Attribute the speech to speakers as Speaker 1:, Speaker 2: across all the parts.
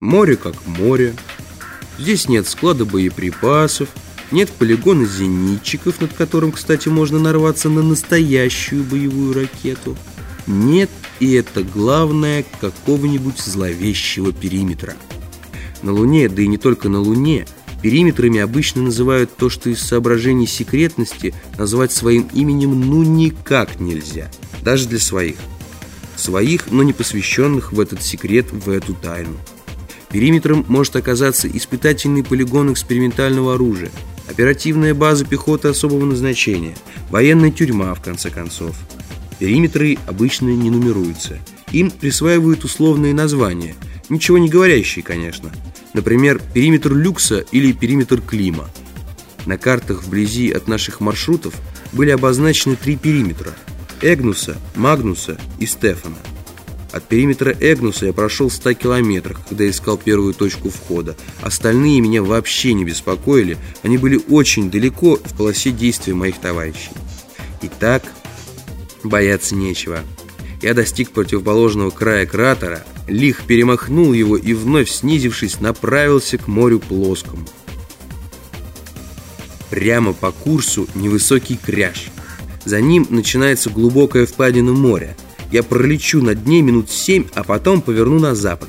Speaker 1: Море как море. Здесь нет склада боеприпасов, нет полигона зенитчиков, над которым, кстати, можно нарваться на настоящую боевую ракету. Нет, и это главное, какого-нибудь зловещего периметра. На Луне, да и не только на Луне, периметрами обычно называют то, что из соображений секретности назвать своим именем ну никак нельзя, даже для своих. Своих, но не посвященных в этот секрет, в эту тайну. Периметром может оказаться испытательный полигон экспериментального оружия, оперативная база пехоты особого назначения, военная тюрьма, в конце концов. Периметры обычно не нумеруются. Им присваивают условные названия, ничего не говорящие, конечно. Например, периметр люкса или периметр клима. На картах вблизи от наших маршрутов были обозначены три периметра – Эгнуса, Магнуса и Стефана. От периметра Эгнуса я прошел в 100 километрах, когда искал первую точку входа. Остальные меня вообще не беспокоили, они были очень далеко в полосе действия моих товарищей. Итак, бояться нечего. Я достиг противоположного края кратера, лих перемахнул его и, вновь снизившись, направился к морю плоскому. Прямо по курсу невысокий кряж. За ним начинается глубокая впадина моря – я пролечу над ней минут семь, а потом поверну на запад.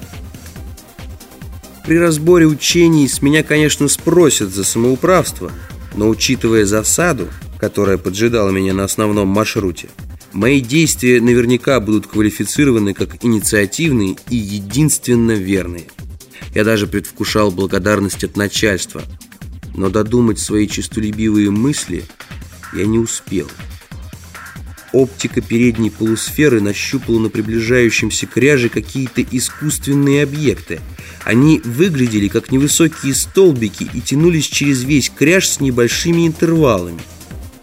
Speaker 1: При разборе учений с меня, конечно, спросят за самоуправство, но учитывая засаду, которая поджидала меня на основном маршруте, мои действия наверняка будут квалифицированы как инициативные и единственно верные. Я даже предвкушал благодарность от начальства, но додумать свои честолюбивые мысли я не успел. Оптика передней полусферы нащупала на приближающемся кряже какие-то искусственные объекты. Они выглядели как невысокие столбики и тянулись через весь кряж с небольшими интервалами.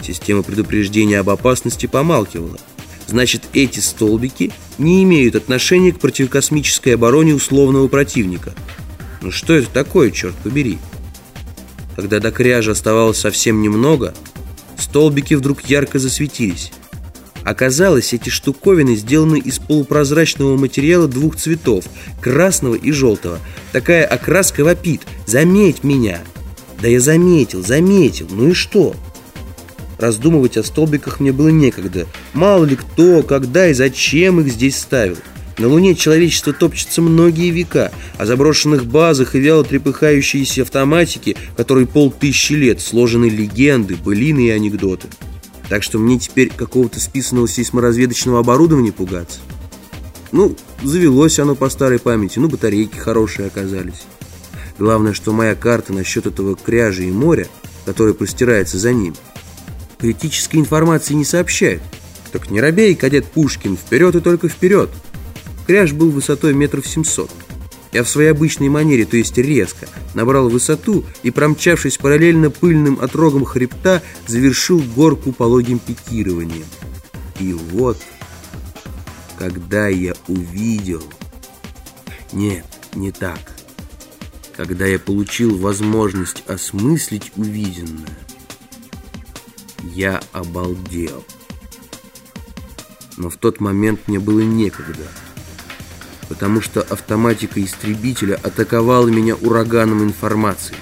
Speaker 1: Система предупреждения об опасности помалкивала. Значит, эти столбики не имеют отношения к противокосмической обороне условного противника. Ну что это такое, черт побери? Когда до кряжа оставалось совсем немного, столбики вдруг ярко засветились. Оказалось, эти штуковины сделаны из полупрозрачного материала двух цветов, красного и желтого. Такая окраска вопит «Заметь меня!» Да я заметил, заметил, ну и что? Раздумывать о столбиках мне было некогда. Мало ли кто, когда и зачем их здесь ставил. На Луне человечество топчется многие века, о заброшенных базах и вяло трепыхающиеся автоматики, которые полтысячи лет сложены легенды, былины и анекдоты. Так что мне теперь какого-то списанного сейсморазведочного оборудования пугаться. Ну, завелось оно по старой памяти, ну, батарейки хорошие оказались. Главное, что моя карта насчет этого кряжа и моря, которое простирается за ним, критической информации не сообщает. Так не робей, кадет Пушкин, вперед и только вперед. Кряж был высотой метров семьсот. Я в своей обычной манере, то есть резко, набрал высоту и, промчавшись параллельно пыльным отрогом хребта, завершил горку пологим пикированием. И вот, когда я увидел... Нет, не так. Когда я получил возможность осмыслить увиденное, я обалдел. Но в тот момент мне было некогда потому что автоматика истребителя атаковала меня ураганом информации.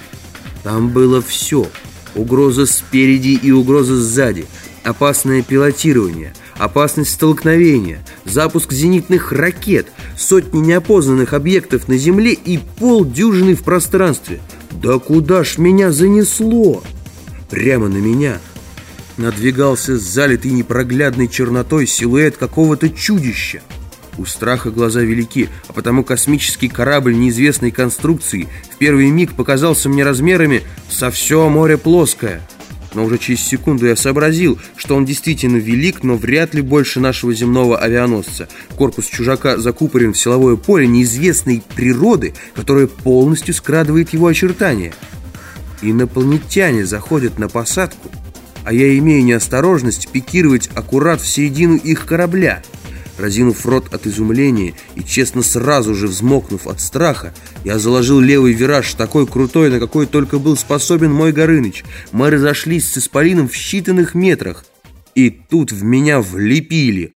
Speaker 1: Там было все. Угроза спереди и угроза сзади. Опасное пилотирование, опасность столкновения, запуск зенитных ракет, сотни неопознанных объектов на Земле и полдюжины в пространстве. Да куда ж меня занесло? Прямо на меня надвигался залитый непроглядной чернотой силуэт какого-то чудища. У страха глаза велики, а потому космический корабль неизвестной конструкции в первый миг показался мне размерами со все море плоское. Но уже через секунду я сообразил, что он действительно велик, но вряд ли больше нашего земного авианосца. Корпус чужака закупорен в силовое поле неизвестной природы, которое полностью скрадывает его очертания. Инопланетяне заходят на посадку, а я имею неосторожность пикировать аккурат в середину их корабля – Разинув рот от изумления и честно сразу же взмокнув от страха, я заложил левый вираж такой крутой, на какой только был способен мой Горыныч. Мы разошлись с Исполином в считанных метрах. И тут в меня влепили.